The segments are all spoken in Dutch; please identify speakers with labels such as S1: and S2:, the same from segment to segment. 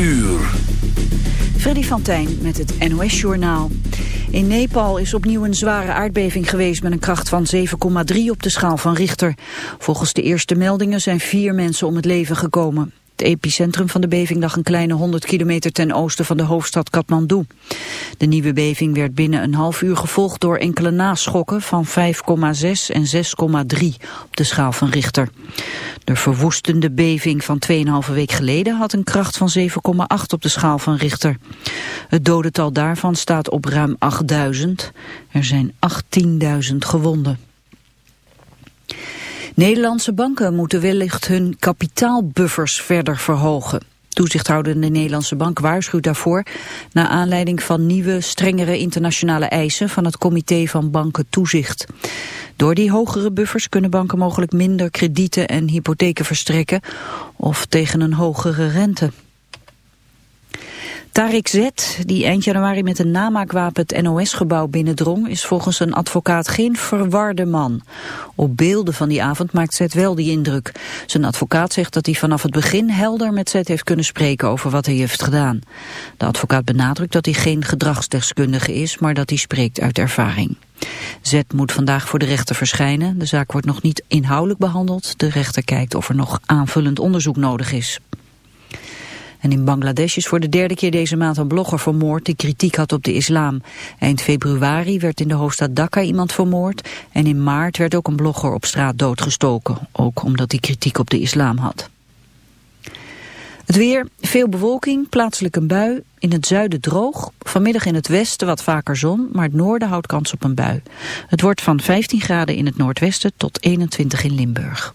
S1: uur.
S2: Freddy van met het NOS-journaal. In Nepal is opnieuw een zware aardbeving geweest met een kracht van 7,3 op de schaal van Richter. Volgens de eerste meldingen zijn vier mensen om het leven gekomen. Het epicentrum van de beving lag een kleine 100 kilometer ten oosten van de hoofdstad Kathmandu. De nieuwe beving werd binnen een half uur gevolgd door enkele naschokken van 5,6 en 6,3 op de schaal van Richter. De verwoestende beving van 2,5 week geleden had een kracht van 7,8 op de schaal van Richter. Het dodental daarvan staat op ruim 8000. Er zijn 18.000 gewonden. Nederlandse banken moeten wellicht hun kapitaalbuffers verder verhogen. Toezichthoudende Nederlandse Bank waarschuwt daarvoor... naar aanleiding van nieuwe, strengere internationale eisen... van het Comité van Banken Toezicht. Door die hogere buffers kunnen banken mogelijk minder kredieten en hypotheken verstrekken... of tegen een hogere rente. Tarik Z, die eind januari met een namaakwapen het NOS-gebouw binnendrong, is volgens een advocaat geen verwarde man. Op beelden van die avond maakt Z wel die indruk. Zijn advocaat zegt dat hij vanaf het begin helder met Z heeft kunnen spreken over wat hij heeft gedaan. De advocaat benadrukt dat hij geen gedragsdeskundige is, maar dat hij spreekt uit ervaring. Z moet vandaag voor de rechter verschijnen. De zaak wordt nog niet inhoudelijk behandeld. De rechter kijkt of er nog aanvullend onderzoek nodig is. En in Bangladesh is voor de derde keer deze maand een blogger vermoord die kritiek had op de islam. Eind februari werd in de hoofdstad Dhaka iemand vermoord en in maart werd ook een blogger op straat doodgestoken. Ook omdat hij kritiek op de islam had. Het weer, veel bewolking, plaatselijk een bui. In het zuiden droog, vanmiddag in het westen wat vaker zon, maar het noorden houdt kans op een bui. Het wordt van 15 graden in het noordwesten tot 21 in Limburg.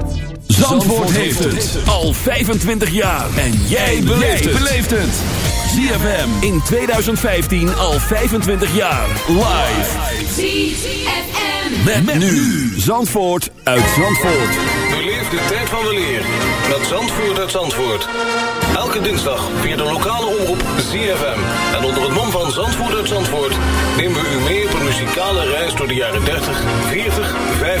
S1: Zandvoort heeft het al 25 jaar. En jij beleeft het. ZFM in 2015 al 25 jaar. Live.
S3: ZFM.
S1: Met, nu Zandvoort uit Zandvoort.
S4: Beleef de tijd van de leer met Zandvoort uit Zandvoort. Elke dinsdag via de lokale omroep ZFM. En onder het mom van Zandvoort uit Zandvoort... nemen we u mee op een muzikale reis door de jaren 30, 40, 50,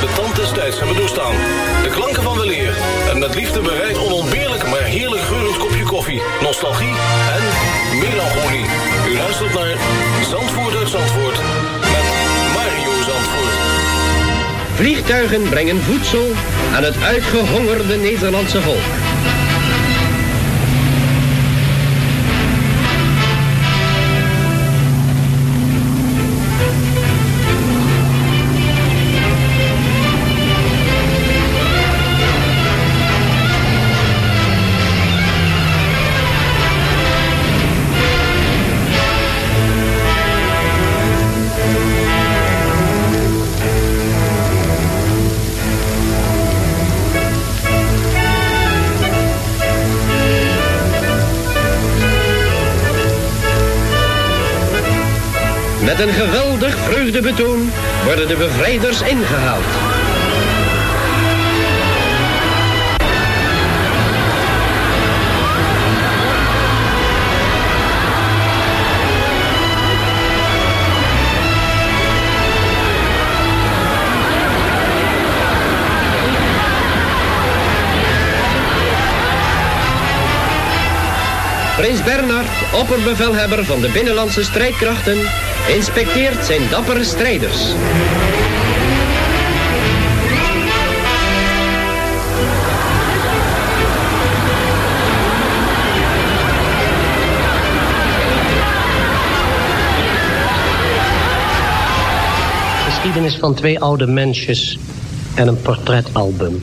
S4: de tand des tijds hebben doorstaan. De klanken van weleer en met liefde bereid onontbeerlijk maar heerlijk geurend kopje koffie, nostalgie en melancholie. U luistert naar Zandvoort uit Zandvoort met Mario Zandvoort.
S5: Vliegtuigen brengen voedsel aan het uitgehongerde Nederlandse volk. Met een geweldig vreugdebetoon worden de bevrijders ingehaald. Prins Bernhard, opperbevelhebber van de Binnenlandse strijdkrachten, inspecteert zijn dappere strijders.
S6: Geschiedenis van twee oude mensjes en een portretalbum.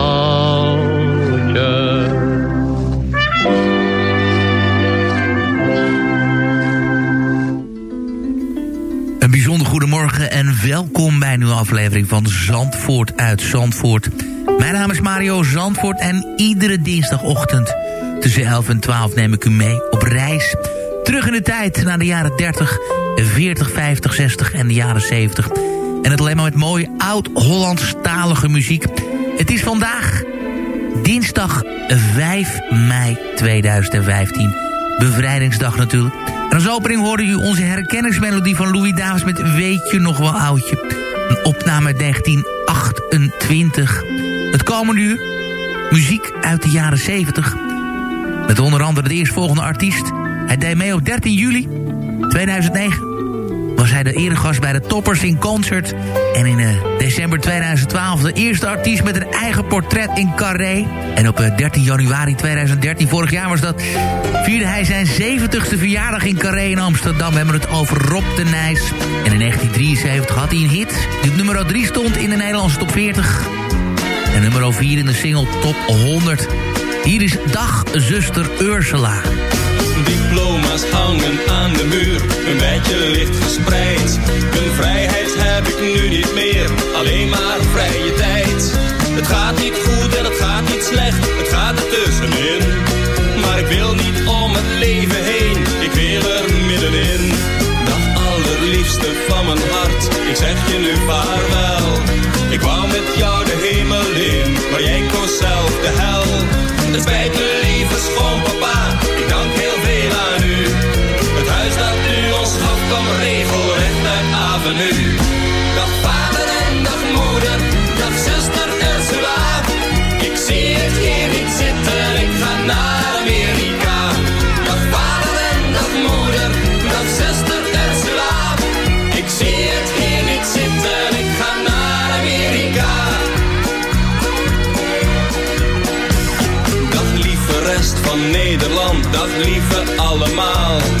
S7: Welkom bij een nieuwe aflevering van Zandvoort uit Zandvoort. Mijn naam is Mario Zandvoort en iedere dinsdagochtend tussen 11 en 12 neem ik u mee op reis. Terug in de tijd naar de jaren 30, 40, 50, 60 en de jaren 70. En het alleen maar met mooie oud-Hollandstalige muziek. Het is vandaag dinsdag 5 mei 2015. Bevrijdingsdag natuurlijk. En als opening hoorde u onze herkenningsmelodie van Louis Davis met Weet je nog wel oudje. Een opname uit 1928. Het komende uur muziek uit de jaren 70. Met onder andere de eerstvolgende artiest. Hij deed mee op 13 juli 2009. Was hij de eregast bij de Toppers in Concert. En in eh, december 2012 de eerste artiest met een eigen portret in Carré. En op eh, 13 januari 2013, vorig jaar was dat... vierde hij zijn 70ste verjaardag in Carré in Amsterdam. We hebben het over Rob de Nijs. En in 1973 had hij een hit. Die op nummer 3 stond in de Nederlandse top 40. En nummer 4 in de single top 100. Hier is Dag Zuster Ursula.
S8: Hangen aan de muur, een beetje licht verspreid. Een vrijheid heb ik nu niet meer, alleen maar vrije tijd. Het gaat niet goed en het gaat niet slecht, het gaat er tussenin. Maar ik wil niet om het leven heen, ik wil er middenin. Dag allerliefste van mijn hart, ik zeg je nu vaarwel. Ik wou met jou de hemel in, maar jij koos zelf de hel. Het spijt avenue. Dag vader en dag moeder, dag zuster Ursula. Ik zie het hier niet zitten, ik ga naar Amerika. Dag vader en dag moeder, dag zuster Ursula. Ik zie het hier niet zitten, ik ga naar Amerika. Dag lieve rest van Nederland, dag lieve allemaal.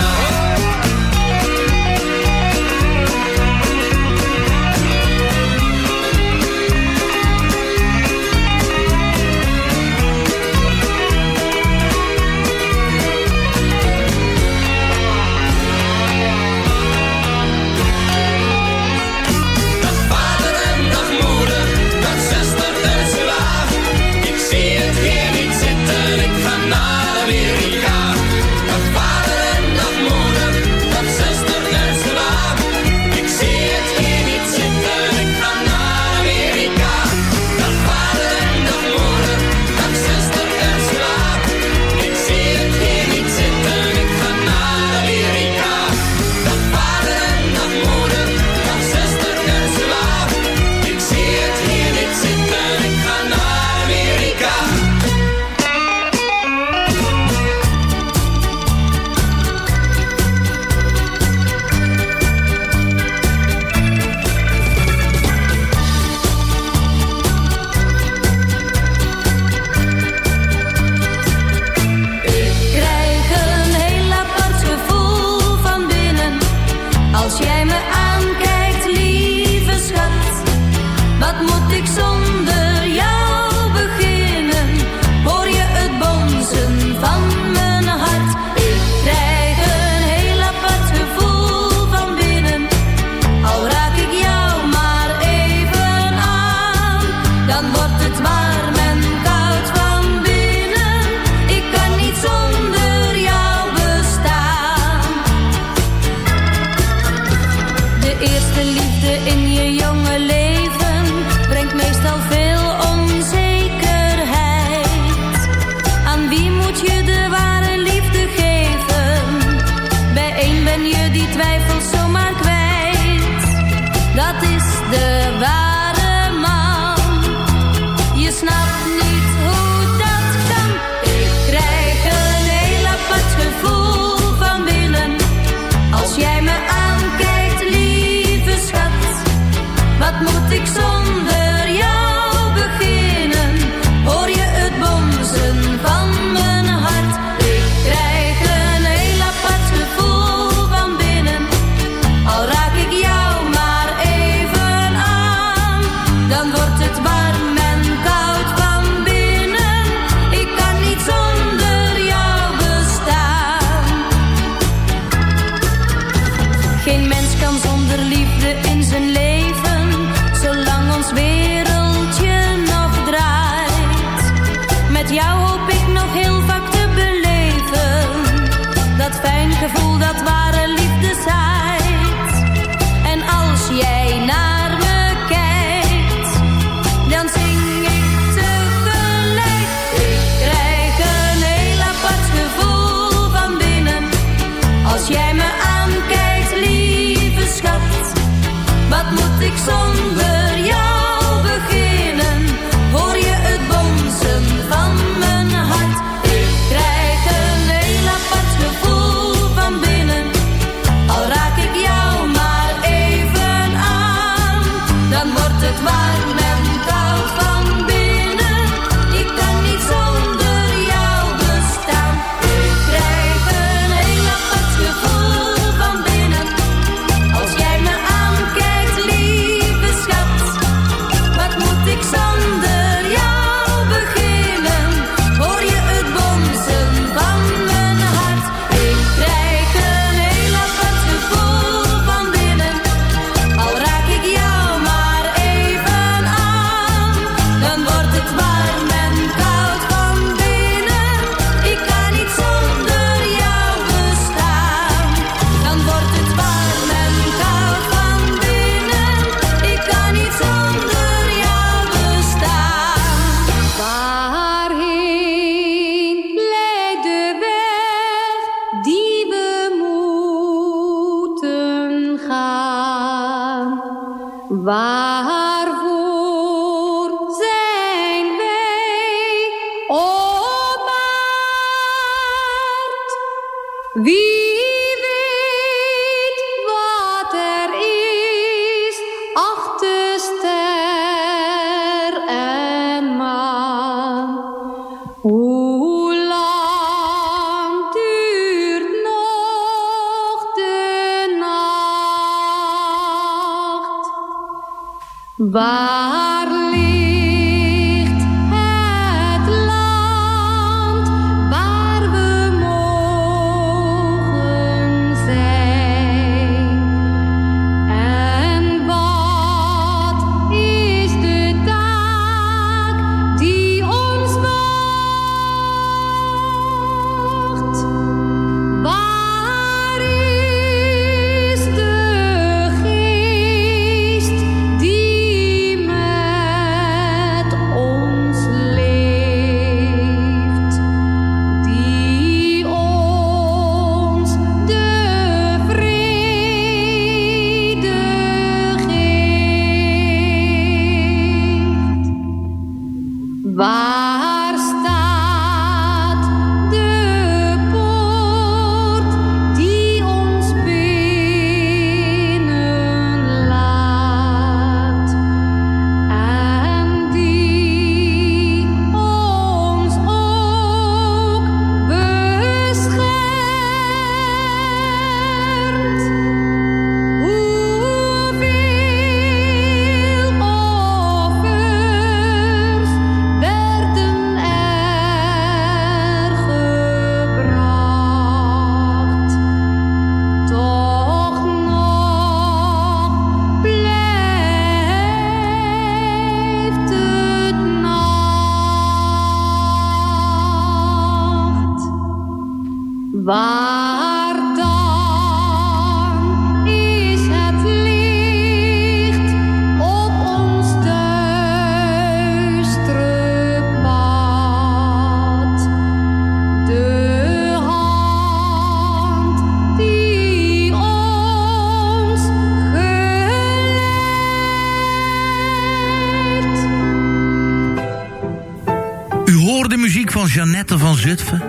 S9: De
S7: muziek van Jeannette van Zutphen.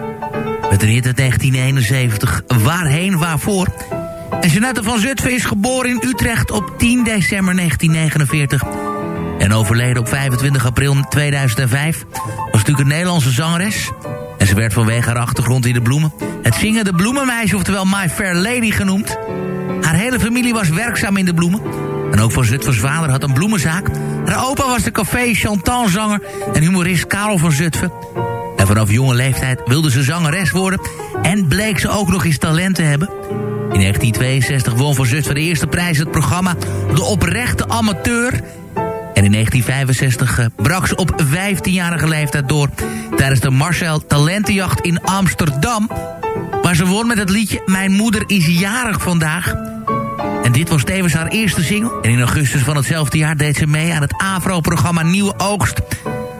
S7: Met een hit uit 1971, Waarheen, Waarvoor. En Jeannette van Zutphen is geboren in Utrecht op 10 december 1949. En overleden op 25 april 2005. Was natuurlijk een Nederlandse zangeres. En ze werd vanwege haar achtergrond in de bloemen... het zingende bloemenmeisje, oftewel My Fair Lady genoemd. Haar hele familie was werkzaam in de bloemen. En ook van Zutphens vader had een bloemenzaak. Haar opa was de café Chantal-zanger en humorist Karel van Zutphen. En vanaf jonge leeftijd wilde ze zangeres worden... en bleek ze ook nog eens talent te hebben. In 1962 won van Zutphen de eerste prijs het programma De Oprechte Amateur... En in 1965 eh, brak ze op 15-jarige leeftijd door... tijdens de Marcel Talentenjacht in Amsterdam... waar ze won met het liedje Mijn moeder is jarig vandaag... En dit was tevens haar eerste single. En in augustus van hetzelfde jaar deed ze mee aan het AVRO-programma Nieuwe Oogst.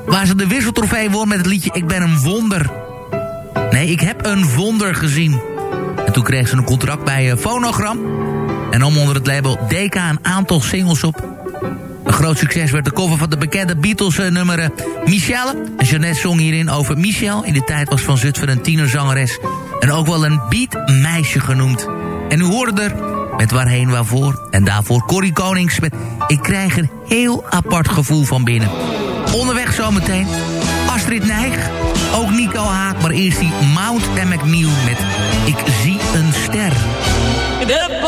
S7: Waar ze de wisseltrofee won met het liedje Ik ben een wonder. Nee, ik heb een wonder gezien. En toen kreeg ze een contract bij eh, Phonogram. En nam onder het label DK een aantal singles op. Een groot succes werd de cover van de bekende Beatles eh, eh, Michelle. En Jeannette zong hierin over Michelle. In de tijd was Van Zutphen een tienerzangeres. En ook wel een beatmeisje genoemd. En u hoorde er met waarheen waarvoor. En daarvoor Corrie Konings met Ik krijg een heel apart gevoel van binnen. Onderweg zometeen Astrid Nijg. Ook Nico Haak, maar eerst die Mount en McNeil met Ik zie een ster.
S10: De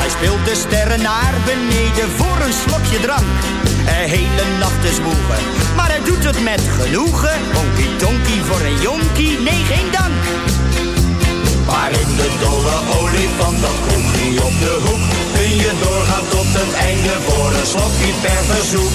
S10: Hij
S11: speelt de sterren naar beneden voor een slokje drank. Een hele nacht te zwoegen, maar hij doet het met genoegen. Honky tonky voor een jonkie, nee geen dank. Maar in de dolle olifant, dat komt niet op de hoek. Kun je doorgaan tot het einde voor een slokje per verzoek.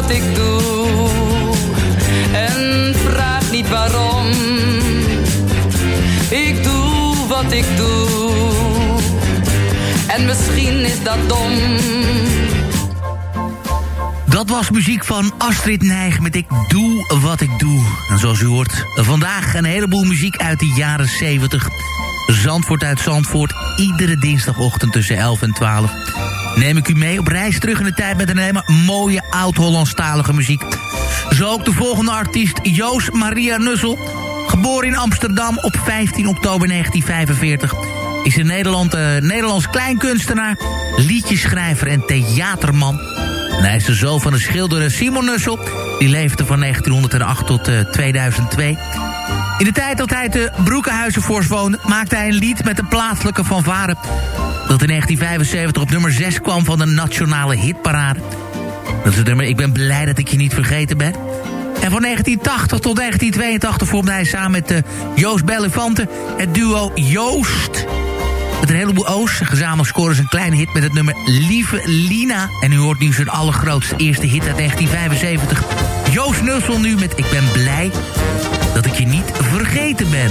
S12: wat ik doe. En vraag niet waarom. Ik doe wat ik doe. En misschien is dat dom.
S7: Dat was muziek van Astrid Nijg met Ik Doe Wat Ik Doe. En zoals u hoort, vandaag een heleboel muziek uit de jaren 70. Zandvoort uit Zandvoort, iedere dinsdagochtend tussen 11 en 12. Neem ik u mee op reis terug in de tijd met een helemaal mooie oud-Hollandstalige muziek. Zo ook de volgende artiest, Joost Maria Nussel. Geboren in Amsterdam op 15 oktober 1945 is een Nederland, eh, Nederlands kleinkunstenaar, liedjeschrijver en theaterman. Hij is de zoon van de schilder Simon Nussel. Die leefde van 1908 tot eh, 2002. In de tijd dat hij te Broekenhuizenvoors woonde... maakte hij een lied met een plaatselijke fanfare... dat in 1975 op nummer 6 kwam van de Nationale Hitparade. Dat is het nummer Ik ben blij dat ik je niet vergeten ben. En van 1980 tot 1982 vormde hij samen met eh, Joost Bellefante... het duo Joost... Met een heleboel O's. Gezamenlijk scoren ze een kleine hit met het nummer Lieve Lina. En u hoort nu zijn allergrootste eerste hit uit 1975. Joost Nussel nu met Ik ben blij dat ik je niet vergeten ben.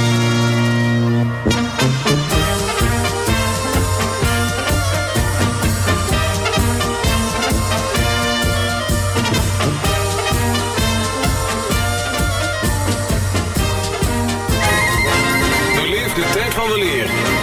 S4: Beleef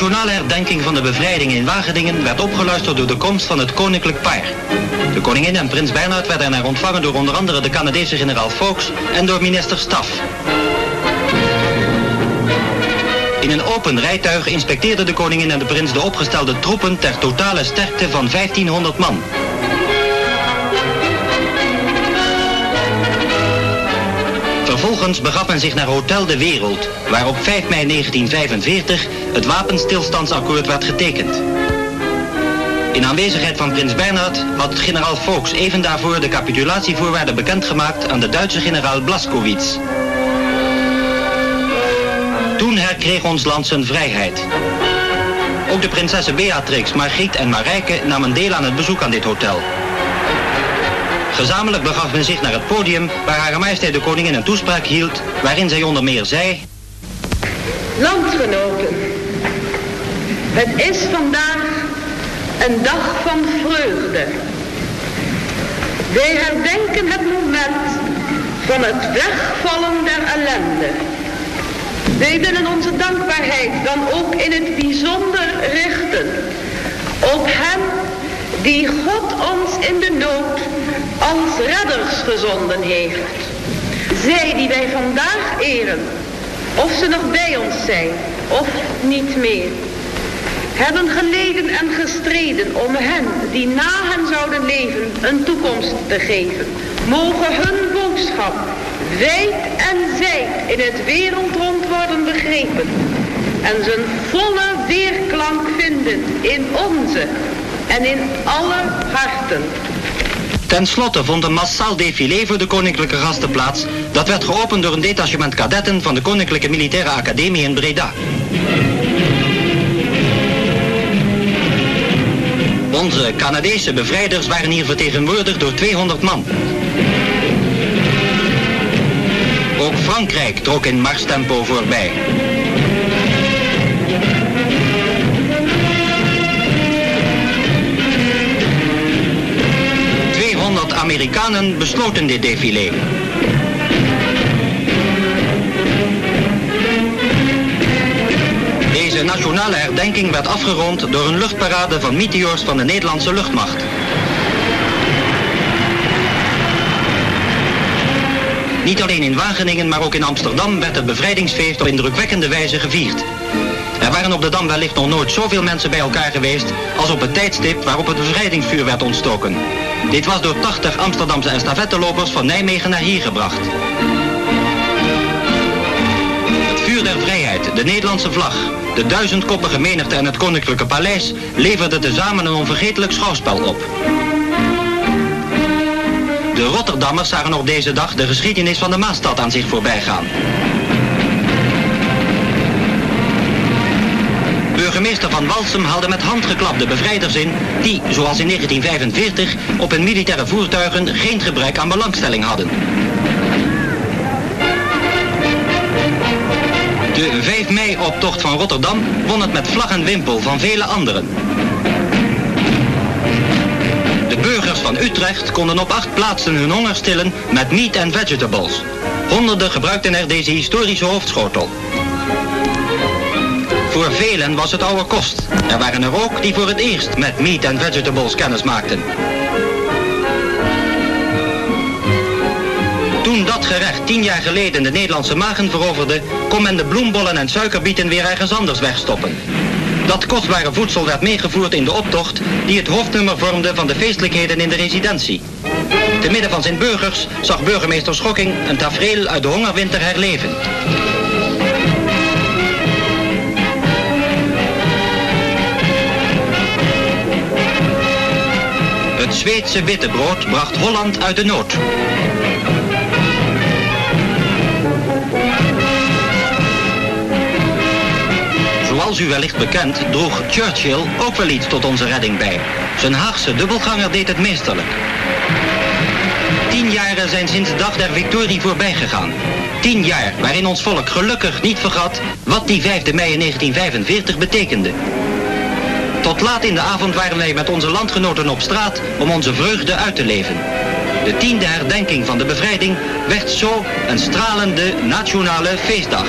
S13: nationale herdenking van de bevrijding in Wageningen werd opgeluisterd door de komst van het koninklijk paar. De koningin en prins Bernhard werden er ontvangen door onder andere de Canadese generaal Fox en door minister Staff. In een open rijtuig inspecteerden de koningin en de prins de opgestelde troepen ter totale sterkte van 1500 man. Vervolgens begaf men zich naar Hotel de Wereld, waar op 5 mei 1945 het wapenstilstandsakkoord werd getekend. In aanwezigheid van prins Bernhard had generaal Fox even daarvoor de capitulatievoorwaarden bekendgemaakt aan de Duitse generaal Blaskowitz. Toen herkreeg ons land zijn vrijheid. Ook de prinsessen Beatrix, Margriet en Marijke namen deel aan het bezoek aan dit hotel. Gezamenlijk begaf men zich naar het podium waar Hare Majesteit de Koningin een toespraak hield, waarin zij onder meer zei...
S14: Landgenoten, het is vandaag een dag van vreugde. Wij herdenken het moment van het wegvallen der ellende. Wij willen onze dankbaarheid dan ook in het bijzonder richten op hen die God ons in de nood als redders gezonden heeft. Zij die wij vandaag eren, of ze nog bij ons zijn, of niet meer, hebben geleden en gestreden om hen die na hen zouden leven een toekomst te geven. Mogen hun boodschap wijd en zijd in het wereldrond worden begrepen en zijn volle weerklank vinden in onze en in alle harten.
S13: Ten slotte vond een massaal défilé voor de koninklijke gasten plaats. Dat werd geopend door een detachement kadetten van de Koninklijke Militaire Academie in Breda. Onze Canadese bevrijders waren hier vertegenwoordigd door 200 man. Ook Frankrijk trok in marstempo voorbij. Amerikanen besloten dit défilé. Deze nationale herdenking werd afgerond door een luchtparade van meteors van de Nederlandse luchtmacht. Niet alleen in Wageningen, maar ook in Amsterdam werd het bevrijdingsfeest op indrukwekkende wijze gevierd. Er waren op de Dam wellicht nog nooit zoveel mensen bij elkaar geweest als op het tijdstip waarop het bevrijdingsvuur werd ontstoken. Dit was door 80 Amsterdamse estafettelopers van Nijmegen naar hier gebracht. Het vuur der vrijheid, de Nederlandse vlag, de duizendkoppige menigte en het koninklijke paleis leverden tezamen een onvergetelijk schouwspel op. De Rotterdammers zagen op deze dag de geschiedenis van de Maastad aan zich voorbij Burgemeester van Walsum haalde met handgeklap de bevrijders in die, zoals in 1945, op hun militaire voertuigen geen gebrek aan belangstelling hadden. De 5 mei-optocht van Rotterdam won het met vlag en wimpel van vele anderen. De burgers van Utrecht konden op acht plaatsen hun honger stillen met meat and vegetables. Honderden gebruikten er deze historische hoofdschotel. Voor velen was het oude kost. Er waren er ook die voor het eerst met meat and vegetables kennis maakten. Toen dat gerecht tien jaar geleden de Nederlandse magen veroverde, kon men de bloembollen en suikerbieten weer ergens anders wegstoppen. Dat kostbare voedsel werd meegevoerd in de optocht die het hoofdnummer vormde van de feestelijkheden in de residentie. Te midden van zijn burgers zag burgemeester Schokking een tafereel uit de hongerwinter herleven. Zweedse wittebrood bracht Holland uit de nood. Zoals u wellicht bekend droeg Churchill ook wel iets tot onze redding bij. Zijn Haagse dubbelganger deed het meesterlijk. Tien jaren zijn sinds de dag der victorie voorbij gegaan. Tien jaar waarin ons volk gelukkig niet vergat wat die 5 mei in 1945 betekende. Laat in de avond waren wij met onze landgenoten op straat om onze vreugde uit te leven. De tiende herdenking van de bevrijding werd zo een stralende nationale feestdag.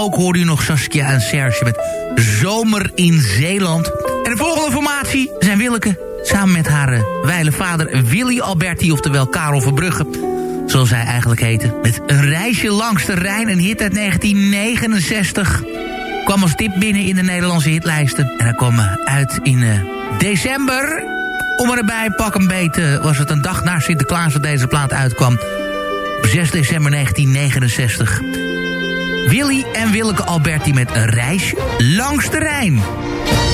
S7: Ook hoorde u nog Saskia en Serge met Zomer in Zeeland. En de volgende formatie zijn Willeke... samen met haar wijle vader Willy Alberti, oftewel Karel Verbrugge... zoals hij eigenlijk heette. Met een reisje langs de Rijn, een hit uit 1969 kwam als tip binnen in de Nederlandse hitlijsten. En hij kwam eh, uit in eh, december. Om erbij, pak een beet, eh, was het een dag na Sinterklaas dat deze plaat uitkwam. Op 6 december 1969. Willy en Willeke Alberti met een reisje langs de Rijn.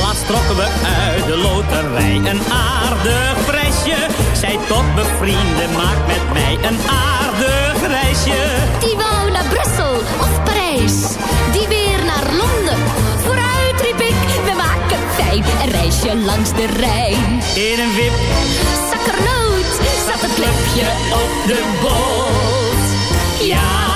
S15: Laatst trokken we uit de loterij een aardig prijsje. Zij tot bevrienden, maak met mij een aardig reisje.
S16: Die wou naar Brussel of Parijs, die weer naar Londen. Vooruit riep ik, we maken fijn een reisje langs de Rijn.
S15: In een wip
S16: Zakkernoot zat het clubje
S15: op de boot. Ja,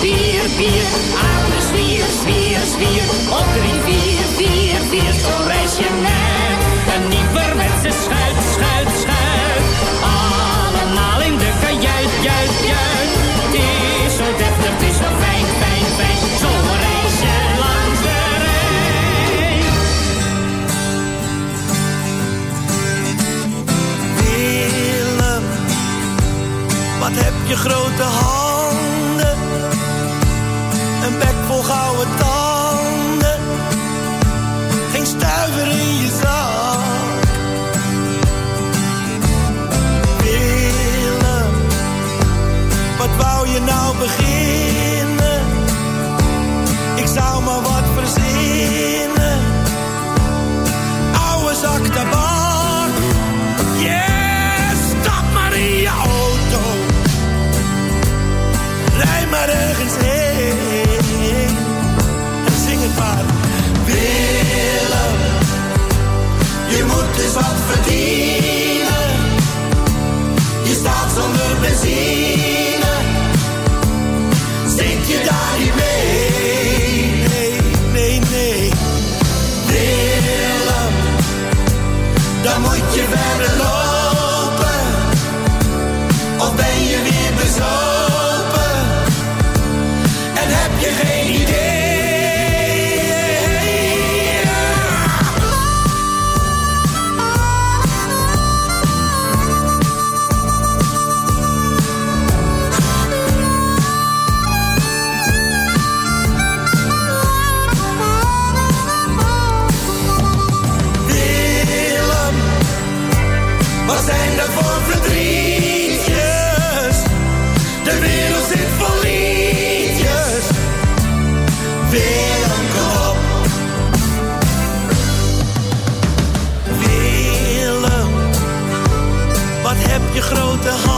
S16: vier, vier, armen zwier,
S15: zwier, zwier. Op drie, vier, vier, vier, zo reis
S17: je net. Een ze schuit, schuit, schuit. Allemaal in de kajuit, juit, juit. Het is zo deftig, het is zo fijn, fijn, fijn. Zo reis je langs de Rijn. Willem, wat heb je grote
S10: hart
S16: Babylon je grote hand.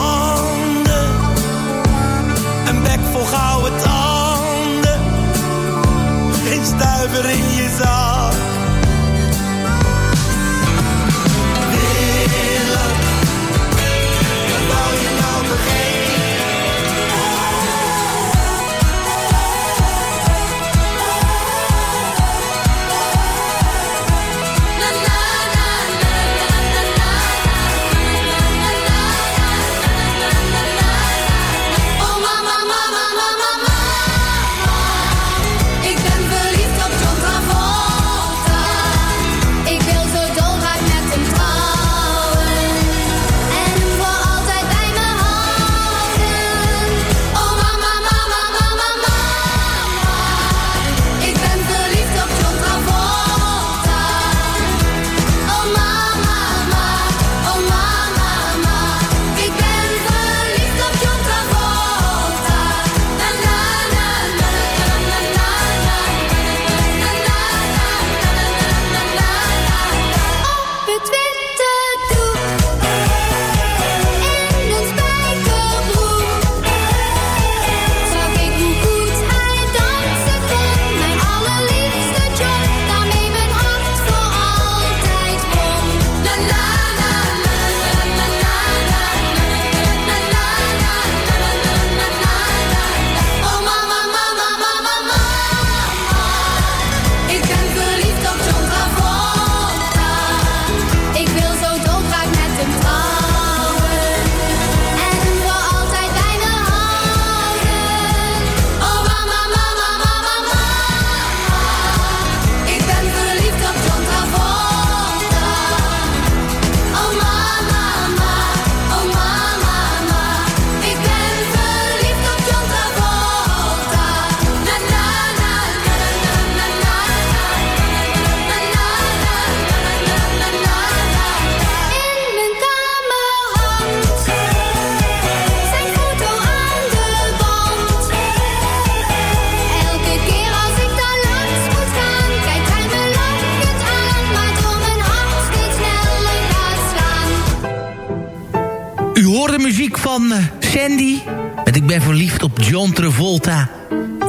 S16: Sandy. En ik ben verliefd op John Travolta.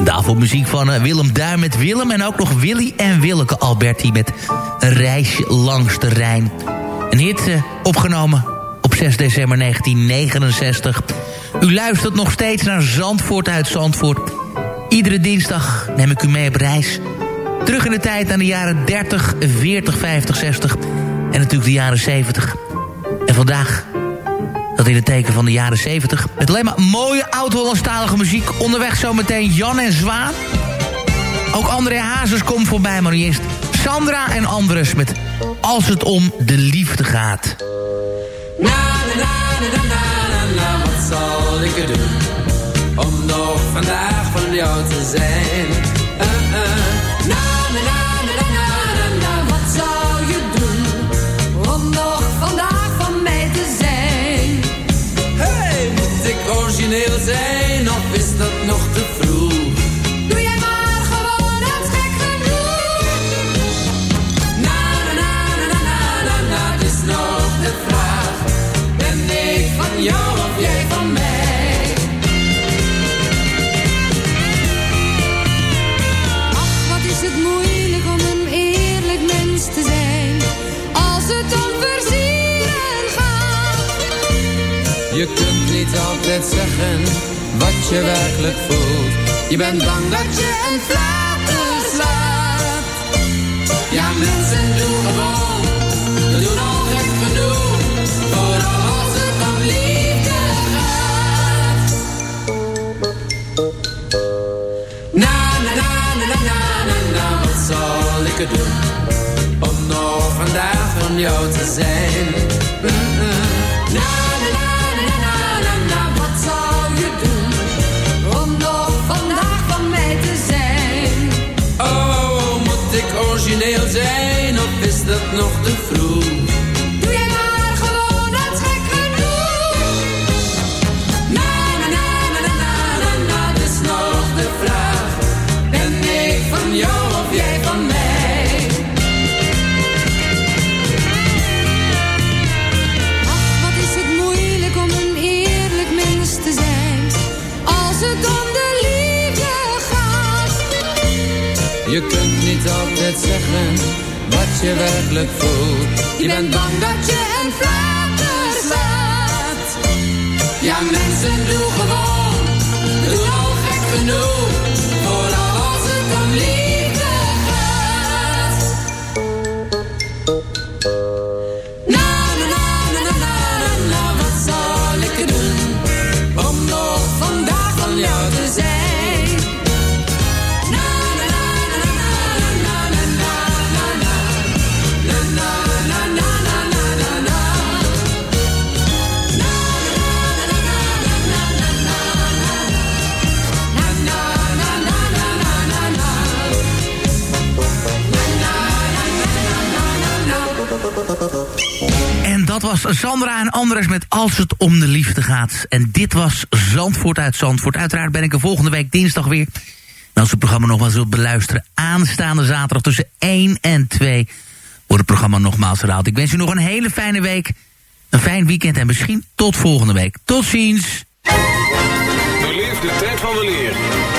S16: Daarvoor muziek van eh, Willem Duim met Willem. En ook nog Willy en Willeke Alberti met een reisje langs de Rijn. Een hit eh, opgenomen op 6 december 1969. U luistert nog steeds naar Zandvoort uit Zandvoort. Iedere dinsdag neem ik u mee op reis. Terug in de tijd aan de jaren 30, 40, 50, 60 en natuurlijk de jaren 70. En vandaag dat in het teken van de jaren 70. Met alleen maar mooie oud-Hollandstalige muziek. Onderweg zometeen Jan en Zwaan. Ook André Hazes komt voorbij, maar nu eerst Sandra en Andres met Als het om de liefde gaat.
S18: Na, na, na, na, wat zal ik doen? Om nog vandaag van jou te zijn altijd zeggen wat je werkelijk voelt. Je bent bang dat je een flater slaat. Ja, mensen doen gewoon, doen al gek genoeg. Vooral als het liefde gaat. Na, na, na, na, na, na, na, wat zal ik er doen? Om nog vandaag van jou te zijn.
S19: Nog te
S18: vroeg?
S19: Doe jij maar gewoon het gek genoeg.
S18: Na, na, na, na, na, na, na, na, het is nog de vraag. Ben ik van jou of jij van mij?
S19: Ach, wat is het moeilijk om een eerlijk mens te zijn. Als het om de liefde gaat.
S18: Je kunt niet altijd zeggen wat je werkelijk voelt. Je bent bang dat je een flater slaat. Ja, mensen doen gewoon, doen al gek genoeg.
S7: Sandra en Anders met Als het om de liefde gaat. En dit was Zandvoort uit Zandvoort. Uiteraard ben ik er volgende week dinsdag weer. En als het programma nogmaals wilt beluisteren... aanstaande zaterdag tussen 1 en 2... wordt het programma nogmaals herhaald. Ik wens u nog een hele fijne week. Een fijn weekend en misschien tot volgende week. Tot ziens!
S4: De tijd van weleer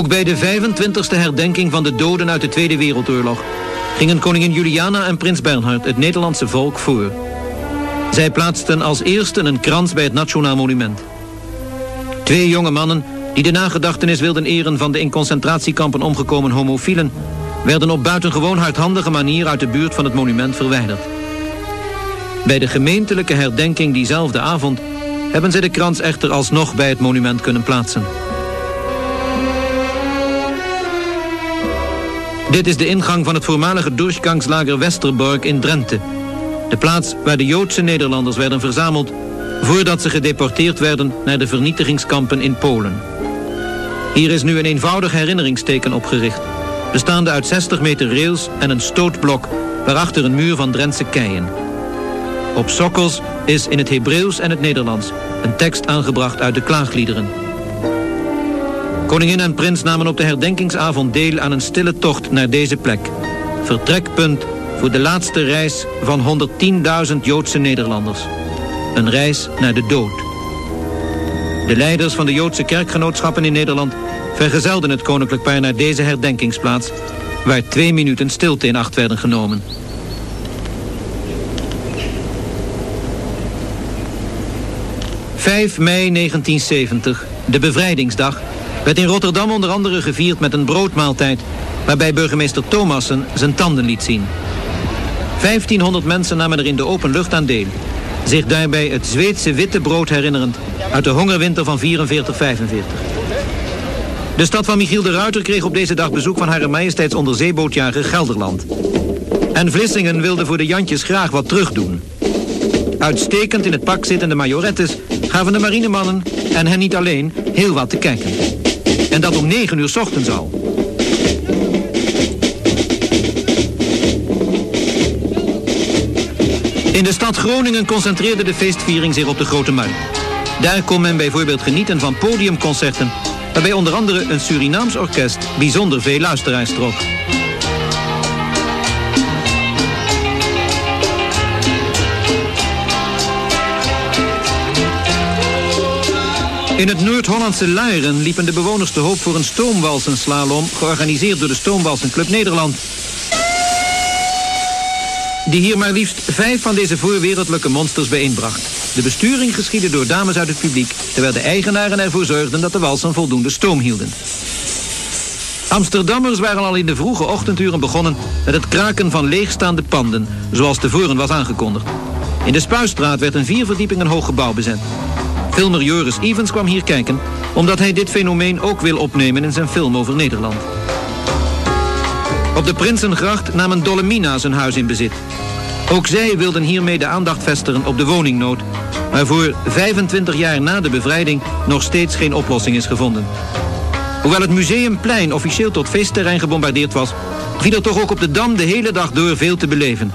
S20: Ook bij de 25e herdenking van de doden uit de Tweede Wereldoorlog gingen koningin Juliana en prins Bernhard het Nederlandse volk voor. Zij plaatsten als eerste een krans bij het Nationaal Monument. Twee jonge mannen die de nagedachtenis wilden eren van de in concentratiekampen omgekomen homofielen, werden op buitengewoon hardhandige manier uit de buurt van het monument verwijderd. Bij de gemeentelijke herdenking diezelfde avond hebben zij de krans echter alsnog bij het monument kunnen plaatsen. Dit is de ingang van het voormalige Durchgangslager Westerbork in Drenthe. De plaats waar de Joodse Nederlanders werden verzameld... voordat ze gedeporteerd werden naar de vernietigingskampen in Polen. Hier is nu een eenvoudig herinneringsteken opgericht... bestaande uit 60 meter rails en een stootblok... waarachter een muur van Drentse keien. Op sokkels is in het Hebreeuws en het Nederlands... een tekst aangebracht uit de klaagliederen. Koningin en prins namen op de herdenkingsavond deel aan een stille tocht naar deze plek. Vertrekpunt voor de laatste reis van 110.000 Joodse Nederlanders. Een reis naar de dood. De leiders van de Joodse kerkgenootschappen in Nederland vergezelden het koninklijk paar naar deze herdenkingsplaats, waar twee minuten stilte in acht werden genomen. ...5 mei 1970, de bevrijdingsdag... werd in Rotterdam onder andere gevierd met een broodmaaltijd... waarbij burgemeester Thomassen zijn tanden liet zien. 1500 mensen namen er in de open lucht aan deel. Zich daarbij het Zweedse witte brood herinnerend... uit de hongerwinter van 44-45. De stad van Michiel de Ruiter kreeg op deze dag bezoek van Hare Majesteits onderzeebootjager Gelderland. En Vlissingen wilde voor de Jantjes graag wat terugdoen. Uitstekend in het pak zittende majorettes gaven de marinemannen, en hen niet alleen, heel wat te kijken. En dat om 9 uur 's ochtends al. In de stad Groningen concentreerde de feestviering zich op de Grote Markt. Daar kon men bijvoorbeeld genieten van podiumconcerten... waarbij onder andere een Surinaams orkest bijzonder veel luisteraars trok. In het Noord-Hollandse Laren liepen de bewoners te hoop voor een stoomwalsenslalom... georganiseerd door de Stoomwalsenclub Nederland. Die hier maar liefst vijf van deze voorwereldlijke monsters bijeenbracht. De besturing geschiedde door dames uit het publiek... terwijl de eigenaren ervoor zorgden dat de walsen voldoende stoom hielden. Amsterdammers waren al in de vroege ochtenduren begonnen... met het kraken van leegstaande panden, zoals tevoren was aangekondigd. In de Spuistraat werd een vier verdiepingen hoog gebouw bezet. Filmer Joris Evans kwam hier kijken... omdat hij dit fenomeen ook wil opnemen in zijn film over Nederland. Op de Prinsengracht namen Dolomina zijn huis in bezit. Ook zij wilden hiermee de aandacht vestigen op de woningnood... waarvoor 25 jaar na de bevrijding nog steeds geen oplossing is gevonden. Hoewel het Museumplein officieel tot feestterrein gebombardeerd was... viel er toch ook op de Dam de hele dag door veel te beleven.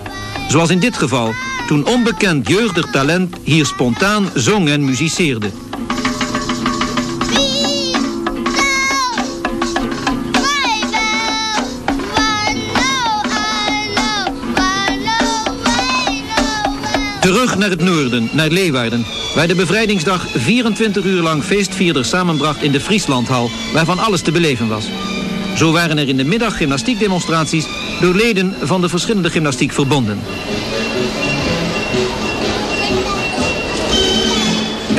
S20: Zoals in dit geval, toen onbekend jeugdig talent hier spontaan zong en muziceerde. Terug naar het noorden, naar Leeuwarden, waar de bevrijdingsdag 24 uur lang feestvierders samenbracht in de Frieslandhal, waarvan alles te beleven was. Zo waren er in de middag gymnastiekdemonstraties door leden van de verschillende gymnastiek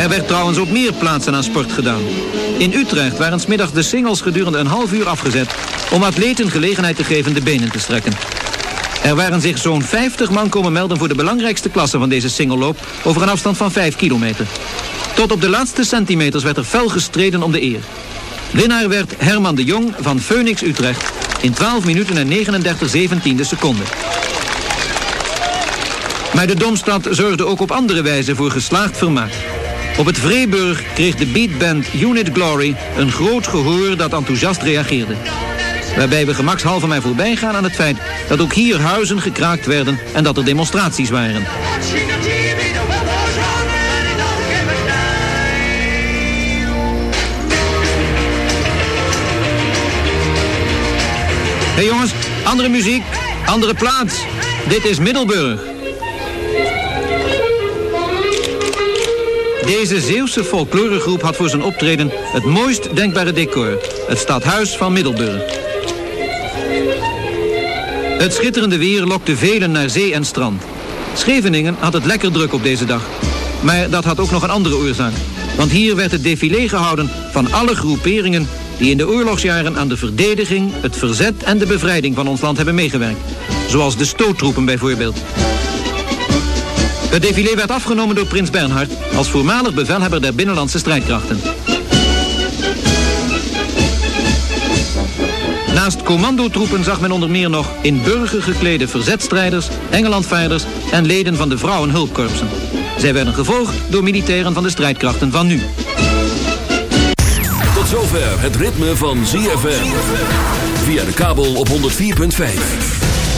S20: Er werd trouwens op meer plaatsen aan sport gedaan. In Utrecht waren smiddags de singles gedurende een half uur afgezet... om atleten gelegenheid te geven de benen te strekken. Er waren zich zo'n 50 man komen melden voor de belangrijkste klasse van deze singelloop... over een afstand van 5 kilometer. Tot op de laatste centimeters werd er fel gestreden om de eer. Winnaar werd Herman de Jong van Phoenix Utrecht... in 12 minuten en 39 zeventiende seconden. Maar de Domstad zorgde ook op andere wijze voor geslaagd vermaak. Op het Vreeburg kreeg de beatband Unit Glory een groot gehoor dat enthousiast reageerde. Waarbij we gemakshalve mij voorbij gaan aan het feit dat ook hier huizen gekraakt werden en dat er demonstraties waren. Hey jongens, andere muziek, andere plaats. Dit is Middelburg. Deze Zeeuwse folkloregroep had voor zijn optreden het mooist denkbare decor. Het stadhuis van Middelburg. Het schitterende weer lokte velen naar zee en strand. Scheveningen had het lekker druk op deze dag. Maar dat had ook nog een andere oorzaak. Want hier werd het défilé gehouden van alle groeperingen... die in de oorlogsjaren aan de verdediging, het verzet en de bevrijding van ons land hebben meegewerkt. Zoals de stoottroepen bijvoorbeeld. Het défilé werd afgenomen door prins Bernhard... als voormalig bevelhebber der binnenlandse strijdkrachten. Naast commandotroepen zag men onder meer nog in burger geklede verzetstrijders, Engelandvaarders en leden van de vrouwenhulpkorpsen. Zij werden gevolgd door militairen van de strijdkrachten van nu.
S21: Tot zover het ritme van ZFM. Via de kabel op 104.5.